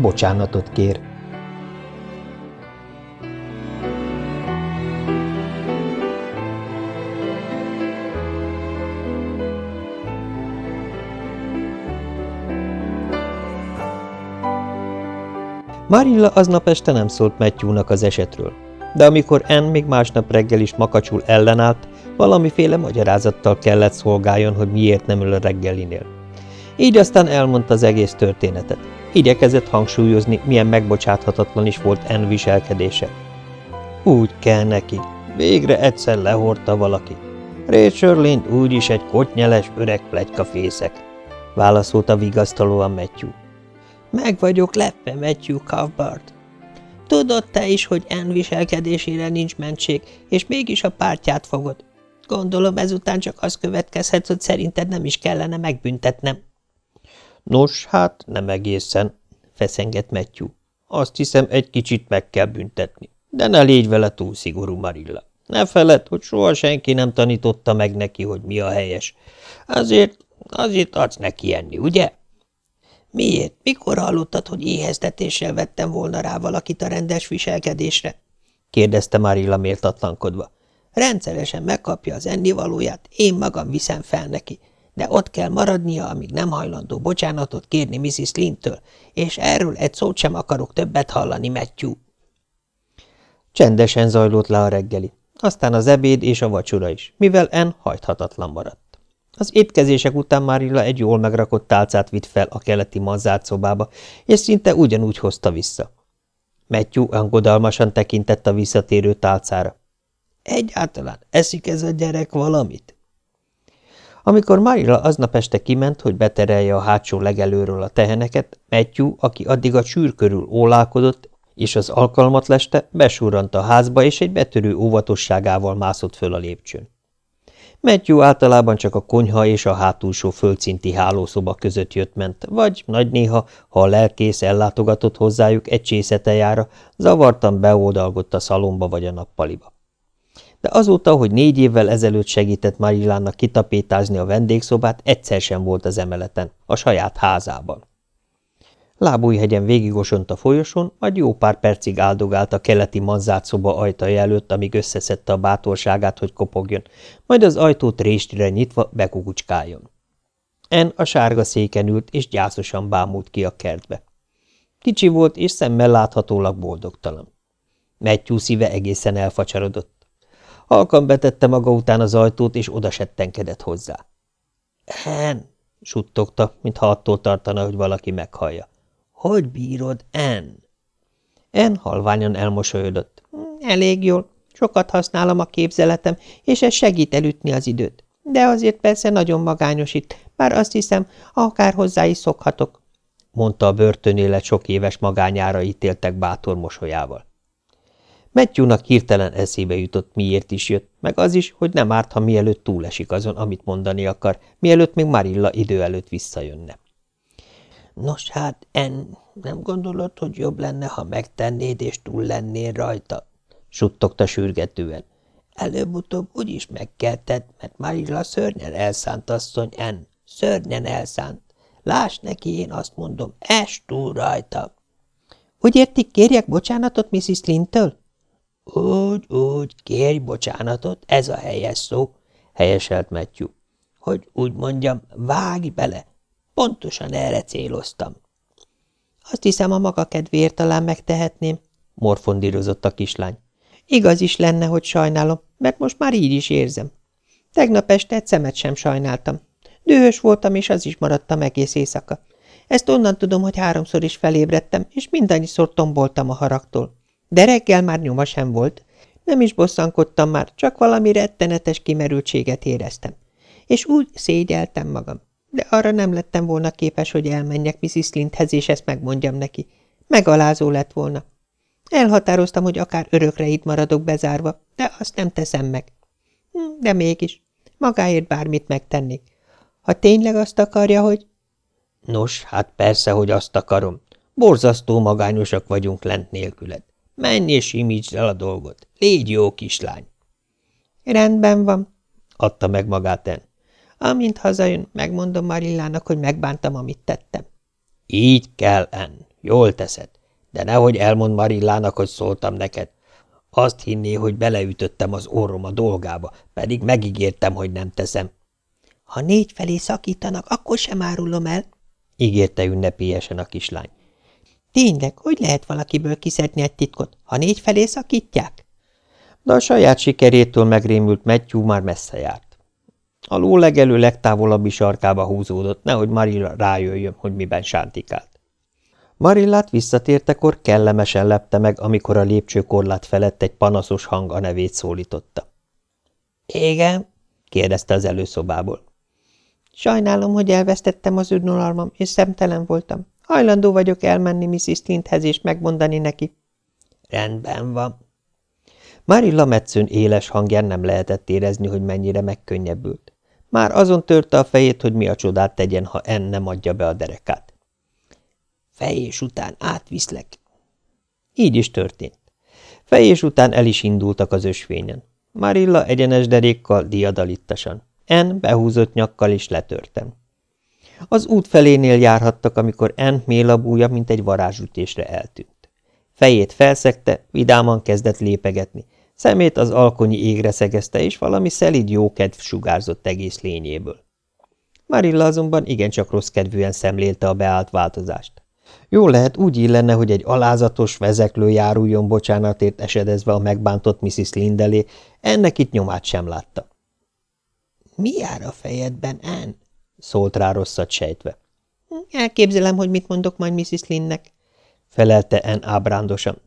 Bocsánatot kér. Marilla aznap este nem szólt Matthewnak az esetről, de amikor Ann még másnap reggel is makacsul ellenállt, valamiféle magyarázattal kellett szolgáljon, hogy miért nem ül a reggelinél. Így aztán elmondta az egész történetet. Igyekezett hangsúlyozni, milyen megbocsáthatatlan is volt Ann viselkedése. Úgy kell neki. Végre egyszer lehordta valaki. Lind úgyis egy kotnyeles öreg plegykafészek, válaszolta vigasztalóan Matthew. Meg vagyok lepve, Matthew Cuthbert. Tudod te is, hogy Ann viselkedésére nincs mentség, és mégis a pártját fogod. Gondolom ezután csak az következhet, hogy szerinted nem is kellene megbüntetnem. Nos, hát nem egészen, feszengett Matthew. Azt hiszem, egy kicsit meg kell büntetni. De ne légy vele túl szigorú, Marilla. Ne feled, hogy soha senki nem tanította meg neki, hogy mi a helyes. Azért, azért adsz neki enni, ugye? Miért? Mikor hallottad, hogy éheztetéssel vettem volna rá valakit a rendes viselkedésre? kérdezte Marilla méltatlankodva. Rendszeresen megkapja az ennivalóját, én magam viszem fel neki, de ott kell maradnia, amíg nem hajlandó bocsánatot kérni Mrs. Lintől, és erről egy szót sem akarok többet hallani, Matthew. Csendesen zajlott le a reggeli, aztán az ebéd és a vacsora is, mivel En hajthatatlan maradt. Az étkezések után Marilla egy jól megrakott tálcát vitt fel a keleti mazzárt szobába, és szinte ugyanúgy hozta vissza. Matthew angodalmasan tekintett a visszatérő tálcára. Egyáltalán eszik ez a gyerek valamit? Amikor Marilla aznap este kiment, hogy beterelje a hátsó legelőről a teheneket, Matthew, aki addig a sűr körül ólálkodott, és az alkalmat leste, besúrant a házba, és egy betörő óvatosságával mászott föl a lépcsőn. Matthew általában csak a konyha és a hátulsó földszinti hálószoba között jött-ment, vagy nagy néha, ha a lelkész ellátogatott hozzájuk egy csészetejára, zavartan beoldalgott a szalomba vagy a nappaliba. De azóta, hogy négy évvel ezelőtt segített Marillának kitapétázni a vendégszobát, egyszer sem volt az emeleten, a saját házában. Lábújhegyen végigosont a folyosón, majd jó pár percig áldogált a keleti manzárt szoba ajtaja előtt, amíg összeszedte a bátorságát, hogy kopogjon, majd az ajtót réstire nyitva bekukucskáljon. En a sárga széken ült, és gyászosan bámult ki a kertbe. Kicsi volt, és szemmel láthatólag boldogtalan. Matthew szíve egészen elfacsarodott. Halkan betette maga után az ajtót, és odasettenkedett hozzá. – En! – suttogta, mintha attól tartana, hogy valaki meghallja. Hogy bírod, En? En halványan elmosolyodott. Elég jól. Sokat használom a képzeletem, és ez segít elütni az időt. De azért persze nagyon magányos itt, bár azt hiszem, akár hozzá is szokhatok, mondta a börtönélet sok éves magányára ítéltek bátor mosolyával. Matthewnak hirtelen eszébe jutott, miért is jött, meg az is, hogy nem árt, ha mielőtt túlesik azon, amit mondani akar, mielőtt még Marilla idő előtt visszajönne. Nos hát, En, nem gondolod, hogy jobb lenne, ha megtennéd, és túl lennél rajta? suttogta sürgetően. Előbb-utóbb úgyis meg kell tedd, mert Marilla szörnyen elszánt asszony, En. Szörnyen elszánt. Láss neki, én azt mondom, es túl rajta. Úgy értik, kérjek bocsánatot Mrs. Lintől? Úgy, úgy, kérj bocsánatot, ez a helyes szó, helyeselt Matthew. Hogy úgy mondjam, vágj bele, Pontosan erre céloztam. Azt hiszem, a maga kedvéért talán megtehetném, morfondírozott a kislány. Igaz is lenne, hogy sajnálom, mert most már így is érzem. Tegnap este egy szemet sem sajnáltam. Dühös voltam, és az is maradtam egész éjszaka. Ezt onnan tudom, hogy háromszor is felébredtem, és mindannyiszor tomboltam a haragtól. De reggel már nyoma sem volt. Nem is bosszankodtam már, csak valami rettenetes kimerültséget éreztem. És úgy szégyeltem magam de arra nem lettem volna képes, hogy elmenjek Mrs. Lindhez, és ezt megmondjam neki. Megalázó lett volna. Elhatároztam, hogy akár örökre itt maradok bezárva, de azt nem teszem meg. Hm, de mégis, magáért bármit megtennék. Ha tényleg azt akarja, hogy... Nos, hát persze, hogy azt akarom. Borzasztó magányosak vagyunk lent nélküled. Menj és imítsd el a dolgot. Légy jó kislány. Rendben van, adta meg magát En. Amint hazajön, megmondom Marillának, hogy megbántam, amit tettem. Így kell, En. Jól teszed, de nehogy elmond Marillának, hogy szóltam neked. Azt hinné, hogy beleütöttem az orrom a dolgába, pedig megígértem, hogy nem teszem. Ha négy felé szakítanak, akkor sem árulom el, ígérte ünnepélyesen a kislány. Tényleg, hogy lehet valakiből kiszedni egy titkot, ha négy felé szakítják? De a saját sikerétől megrémült Matthew már messze járt. A ló legelő legtávolabbi sarkába húzódott, nehogy Marilla rájöjjön, hogy miben sántikált. Marillát visszatértekor kellemesen lepte meg, amikor a lépcsőkorlát felett egy panaszos hang a nevét szólította. – Igen? – kérdezte az előszobából. – Sajnálom, hogy elvesztettem az ürnolalmam, és szemtelen voltam. Hajlandó vagyok elmenni Mrs. Lindhez és megmondani neki. – Rendben van. Marilla metszőn éles hangján nem lehetett érezni, hogy mennyire megkönnyebbült. Már azon törte a fejét, hogy mi a csodát tegyen, ha en nem adja be a derekát. Fejés után átviszlek. Így is történt. Fejés után el is indultak az ösvényen. Marilla egyenes derékkal, diadalittasan. En behúzott nyakkal is letörtem. Az út felénél járhattak, amikor En mélabúja, mint egy varázsütésre eltűnt. Fejét felszegte, vidáman kezdett lépegetni, szemét az alkonyi égre szegezte, és valami szelid jókedv sugárzott egész lényéből. Marilla azonban igencsak rossz kedvűen szemlélte a beállt változást. Jól lehet, úgy illene, hogy egy alázatos vezeklő járuljon bocsánatért esedezve a megbántott Mrs. Lindelé, ennek itt nyomát sem látta. – Mi jár a fejedben, Anne? – szólt rá rosszat sejtve. – Elképzelem, hogy mit mondok majd Mrs. Linnek – felelte Anne ábrándosan.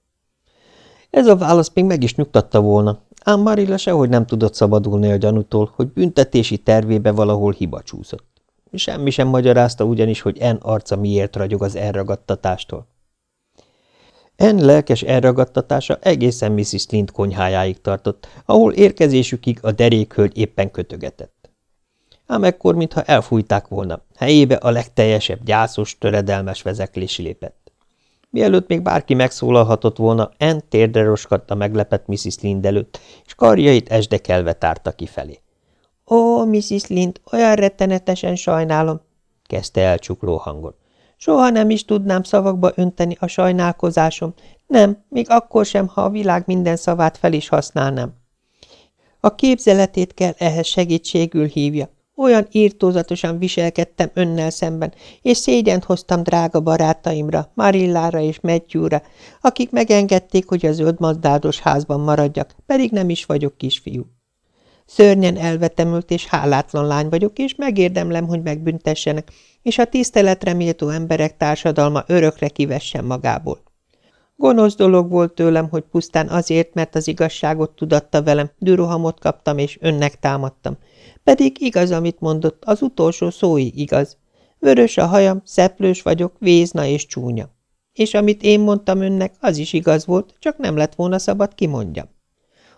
Ez a válasz még meg is nyugtatta volna, ám Marilla sehogy nem tudott szabadulni a gyanútól, hogy büntetési tervébe valahol hiba csúszott. Semmi sem magyarázta ugyanis, hogy En arca miért ragyog az elragadtatástól. En lelkes elragadtatása egészen Mrs. Lind konyhájáig tartott, ahol érkezésükig a derékhölgy éppen kötögetett. Ám ekkor, mintha elfújták volna, helyébe a legteljesebb gyászos, töredelmes vezeklés lépett. Mielőtt még bárki megszólalhatott volna, En térdre roskadt meglepett Mrs. Lind előtt, és karjait esdekelve tárta kifelé. Ó, Mrs. Lind, olyan rettenetesen sajnálom, kezdte el csukló hangon. Soha nem is tudnám szavakba önteni a sajnálkozásom, nem, még akkor sem, ha a világ minden szavát fel is használnám. A képzeletét kell ehhez segítségül hívja. Olyan írtózatosan viselkedtem önnel szemben, és szégyent hoztam drága barátaimra, Marillára és Matthewra, akik megengedték, hogy a zöld mazdádos házban maradjak, pedig nem is vagyok kisfiú. Szörnyen elvetemült és hálátlan lány vagyok, és megérdemlem, hogy megbüntessenek, és a tiszteletre méltó emberek társadalma örökre kivessen magából. Gonosz dolog volt tőlem, hogy pusztán azért, mert az igazságot tudatta velem, dürohamot kaptam és önnek támadtam. Pedig igaz, amit mondott, az utolsó szói igaz. Vörös a hajam, szeplős vagyok, vézna és csúnya. És amit én mondtam önnek, az is igaz volt, csak nem lett volna szabad kimondjam.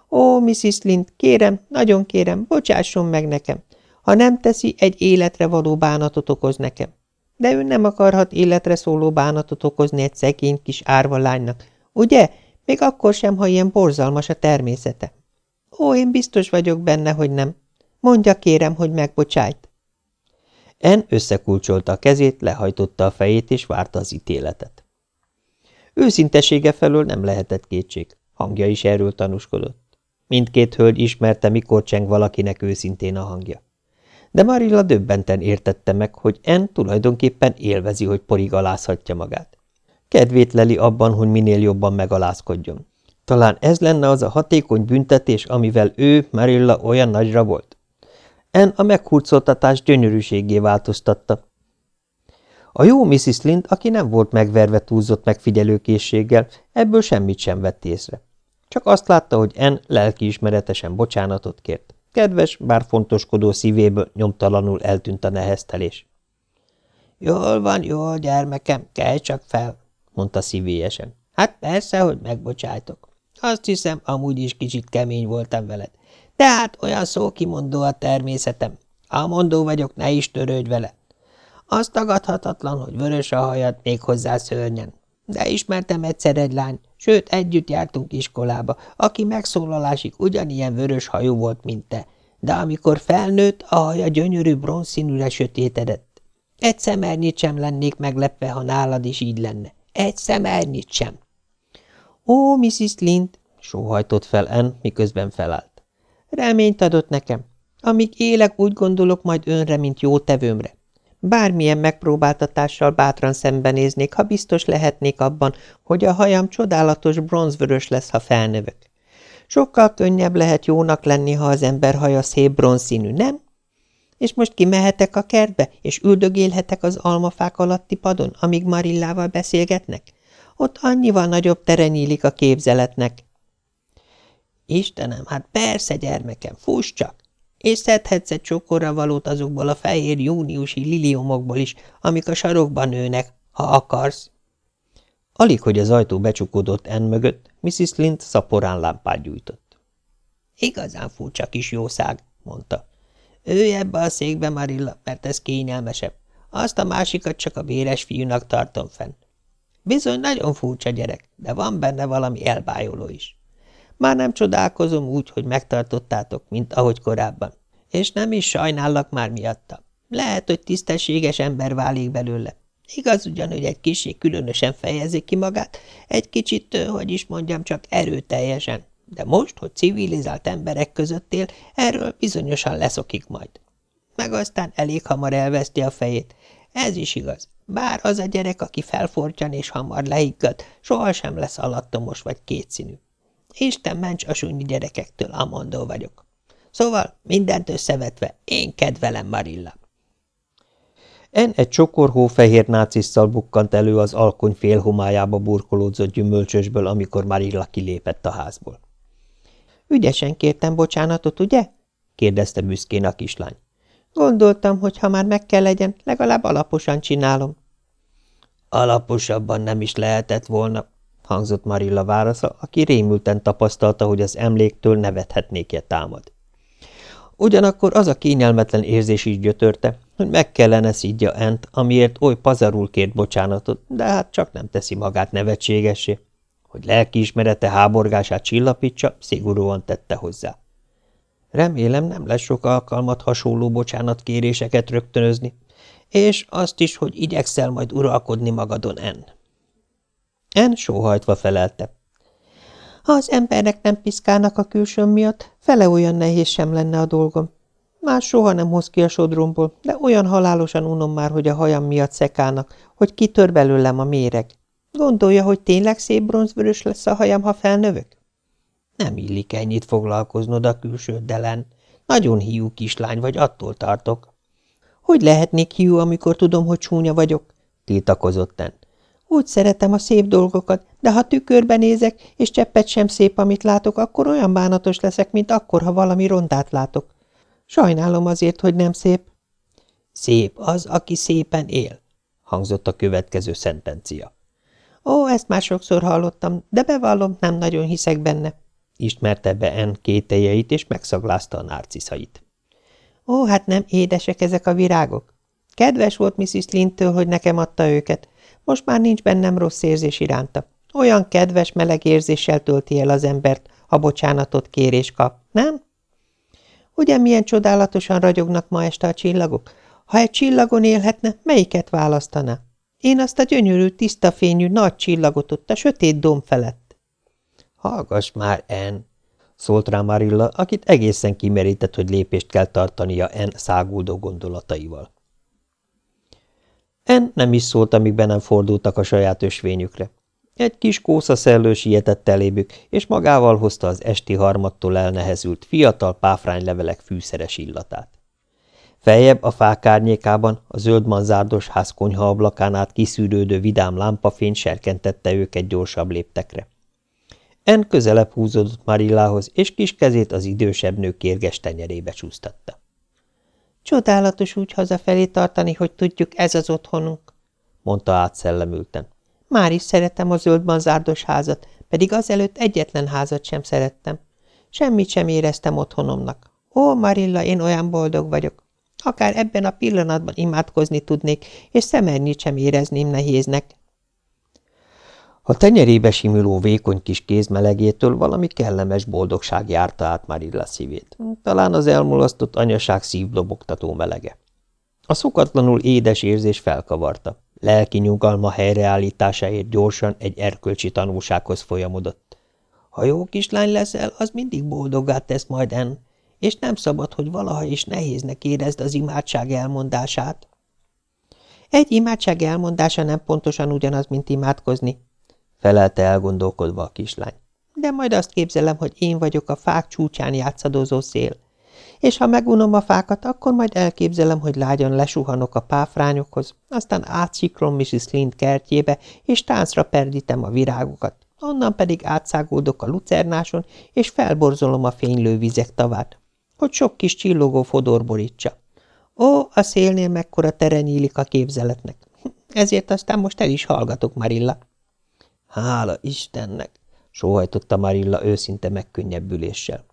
Ó, Mrs. Lind, kérem, nagyon kérem, bocsásson meg nekem. Ha nem teszi, egy életre való bánatot okoz nekem. De ő nem akarhat életre szóló bánatot okozni egy szegény kis árva lánynak, ugye? Még akkor sem, ha ilyen borzalmas a természete. Ó, én biztos vagyok benne, hogy nem. Mondja kérem, hogy megbocsájt. En összekulcsolta a kezét, lehajtotta a fejét, és várta az ítéletet. Őszintesége felől nem lehetett kétség, hangja is erről tanúskodott. Mindkét hölgy ismerte, mikor cseng valakinek őszintén a hangja. De Marilla döbbenten értette meg, hogy En tulajdonképpen élvezi, hogy porigalázhatja magát. Kedvét leli abban, hogy minél jobban megalázkodjon. Talán ez lenne az a hatékony büntetés, amivel ő, Marilla olyan nagyra volt. En a meghurcoltatás gyönyörűségé változtatta. A jó Mrs. Lind, aki nem volt megverve túlzott megfigyelőkészséggel, ebből semmit sem vett észre. Csak azt látta, hogy En lelkiismeretesen bocsánatot kért. Kedves, bár fontoskodó szívéből nyomtalanul eltűnt a neheztelés. – Jól van, jól, gyermekem, kelj csak fel – mondta szívélyesen. – Hát persze, hogy megbocsájtok. Azt hiszem, amúgy is kicsit kemény voltam veled. Tehát olyan szókimondó a természetem. Ha mondó vagyok, ne is törődj vele. Az tagadhatatlan, hogy vörös a hajad, még hozzá szörnyen. De ismertem egyszer egy lány, sőt, együtt jártunk iskolába, aki megszólalásig ugyanilyen vörös hajú volt, mint te, de amikor felnőtt, a haja gyönyörű bronzszínűre sötétedett. Egy szemernyit sem lennék meglepve, ha nálad is így lenne. Egy szemernyit sem. Ó, Mrs. Lind, sóhajtott fel Ann, miközben felállt. Reményt adott nekem. Amíg élek, úgy gondolok majd önre, mint jó tevőmre. Bármilyen megpróbáltatással bátran szembenéznék, ha biztos lehetnék abban, hogy a hajam csodálatos bronzvörös lesz, ha felnövök. Sokkal könnyebb lehet jónak lenni, ha az ember haja szép bronzszínű, nem? És most kimehetek a kertbe, és üldögélhetek az almafák alatti padon, amíg Marillával beszélgetnek? Ott annyival nagyobb tere nyílik a képzeletnek. Istenem, hát persze, gyermekem, fuss csak! És szedhetsz egy csokorra valót azokból a fehér júniusi liliomokból is, amik a sarokban nőnek, ha akarsz. Alig, hogy az ajtó becsukódott en mögött, Mrs. Lind szaporán lámpát gyújtott. Igazán furcsa kis jószág, mondta. Őj ebbe a székbe, Marilla, mert ez kényelmesebb. Azt a másikat csak a béres fiúnak tartom fenn. Bizony nagyon furcsa gyerek, de van benne valami elbájoló is. Már nem csodálkozom úgy, hogy megtartottátok, mint ahogy korábban, és nem is sajnállak már miatta. Lehet, hogy tisztességes ember válik belőle. Igaz ugyan, hogy egy kicsit különösen fejezi ki magát, egy kicsit, hogy is mondjam, csak erőteljesen, de most, hogy civilizált emberek között él, erről bizonyosan leszokik majd. Meg aztán elég hamar elveszti a fejét. Ez is igaz. Bár az a gyerek, aki felfortyan és hamar leiggad, sohasem lesz alattomos vagy kétszínű. Isten ments a súnyi gyerekektől, amondó vagyok. Szóval mindent összevetve, én kedvelem Marilla. En egy csokor hófehér nácisszal bukkant elő az alkony félhomályába burkolódzott gyümölcsösből, amikor Marilla kilépett a házból. – Ügyesen kértem bocsánatot, ugye? – kérdezte büszkén a kislány. – Gondoltam, hogy ha már meg kell legyen, legalább alaposan csinálom. – Alaposabban nem is lehetett volna – hangzott Marilla válasza, aki rémülten tapasztalta, hogy az emléktől nevethetnék-e támad. Ugyanakkor az a kényelmetlen érzés is gyötörte, hogy meg kellene szidja Ent, amiért oly pazarul kért bocsánatot, de hát csak nem teszi magát nevetségesé. Hogy lelkiismerete háborgását csillapítsa, szigorúan tette hozzá. Remélem nem lesz sok alkalmat hasonló bocsánatkéréseket rögtönözni, és azt is, hogy igyekszel majd uralkodni magadon, En. En sóhajtva felelte. Ha az embernek nem piszkálnak a külsőm miatt, fele olyan nehéz sem lenne a dolgom. Más soha nem hoz ki a sodromból, de olyan halálosan unom már, hogy a hajam miatt szekálnak, hogy kitör belőlem a méreg. Gondolja, hogy tényleg szép bronzvörös lesz a hajam, ha felnövök? Nem illik ennyit foglalkoznod a külsőddelen. Nagyon hiú kislány vagy, attól tartok. Hogy lehetnék hiú, amikor tudom, hogy csúnya vagyok? tiltakozott en. Úgy szeretem a szép dolgokat, de ha tükörben nézek, és cseppet sem szép, amit látok, akkor olyan bánatos leszek, mint akkor, ha valami rondát látok. Sajnálom azért, hogy nem szép. Szép az, aki szépen él, hangzott a következő szentencia. Ó, ezt már sokszor hallottam, de bevallom, nem nagyon hiszek benne, ismerte be En kételjeit, és megszaglázta a nárciszait. Ó, hát nem édesek ezek a virágok. Kedves volt Mrs. Lintől, hogy nekem adta őket. Most már nincs bennem rossz érzés iránta. Olyan kedves, meleg érzéssel tölti el az embert, ha bocsánatot kér és kap, nem? Ugye milyen csodálatosan ragyognak ma este a csillagok? Ha egy csillagon élhetne, melyiket választaná? Én azt a gyönyörű, tiszta fényű nagy csillagot ott a sötét dom felett. Hallgass már, En! szólt rá Marilla, akit egészen kimerített, hogy lépést kell tartania En száguldó gondolataival. En nem is szólt, amíg be nem fordultak a saját ösvényükre. Egy kis kósza szellő sietett elébük, és magával hozta az esti harmattól elnehezült fiatal páfránylevelek fűszeres illatát. Feljebb a fák árnyékában a zöld manzárdos ház ablakán át kiszűrődő vidám lámpafény serkentette őket gyorsabb léptekre. En közelebb húzódott Marillához, és kis kezét az idősebb nő kérges tenyerébe csúsztatta. Csodálatos úgy hazafelé tartani, hogy tudjuk, ez az otthonunk, mondta átszellemülten. Már is szeretem a zöld manzárdos házat, pedig azelőtt egyetlen házat sem szerettem. Semmit sem éreztem otthonomnak. Ó, Marilla, én olyan boldog vagyok. Akár ebben a pillanatban imádkozni tudnék, és szemernyit sem érezném nehéznek. A tenyerébe simuló vékony kis kéz melegétől valami kellemes boldogság járta át Marilla szívét. Talán az elmulasztott anyaság szívdobogtató melege. A szokatlanul édes érzés felkavarta. Lelki nyugalma helyreállításáért gyorsan egy erkölcsi tanulsághoz folyamodott. Ha jó kislány leszel, az mindig boldoggá tesz majd en, és nem szabad, hogy valaha is nehéznek érezd az imádság elmondását. Egy imádság elmondása nem pontosan ugyanaz, mint imádkozni, felelte elgondolkodva a kislány. De majd azt képzelem, hogy én vagyok a fák csúcsán játszadozó szél. És ha megunom a fákat, akkor majd elképzelem, hogy lágyan lesuhanok a páfrányokhoz, aztán átsiklom Mrs. Lind kertjébe, és táncra perdítem a virágokat, onnan pedig átszágódok a lucernáson, és felborzolom a fénylő vizek tavát, hogy sok kis csillogó fodor borítsa. Ó, a szélnél mekkora tere nyílik a képzeletnek. Ezért aztán most el is hallgatok, Marilla. Hála Istennek! sóhajtotta Marilla őszinte megkönnyebbüléssel.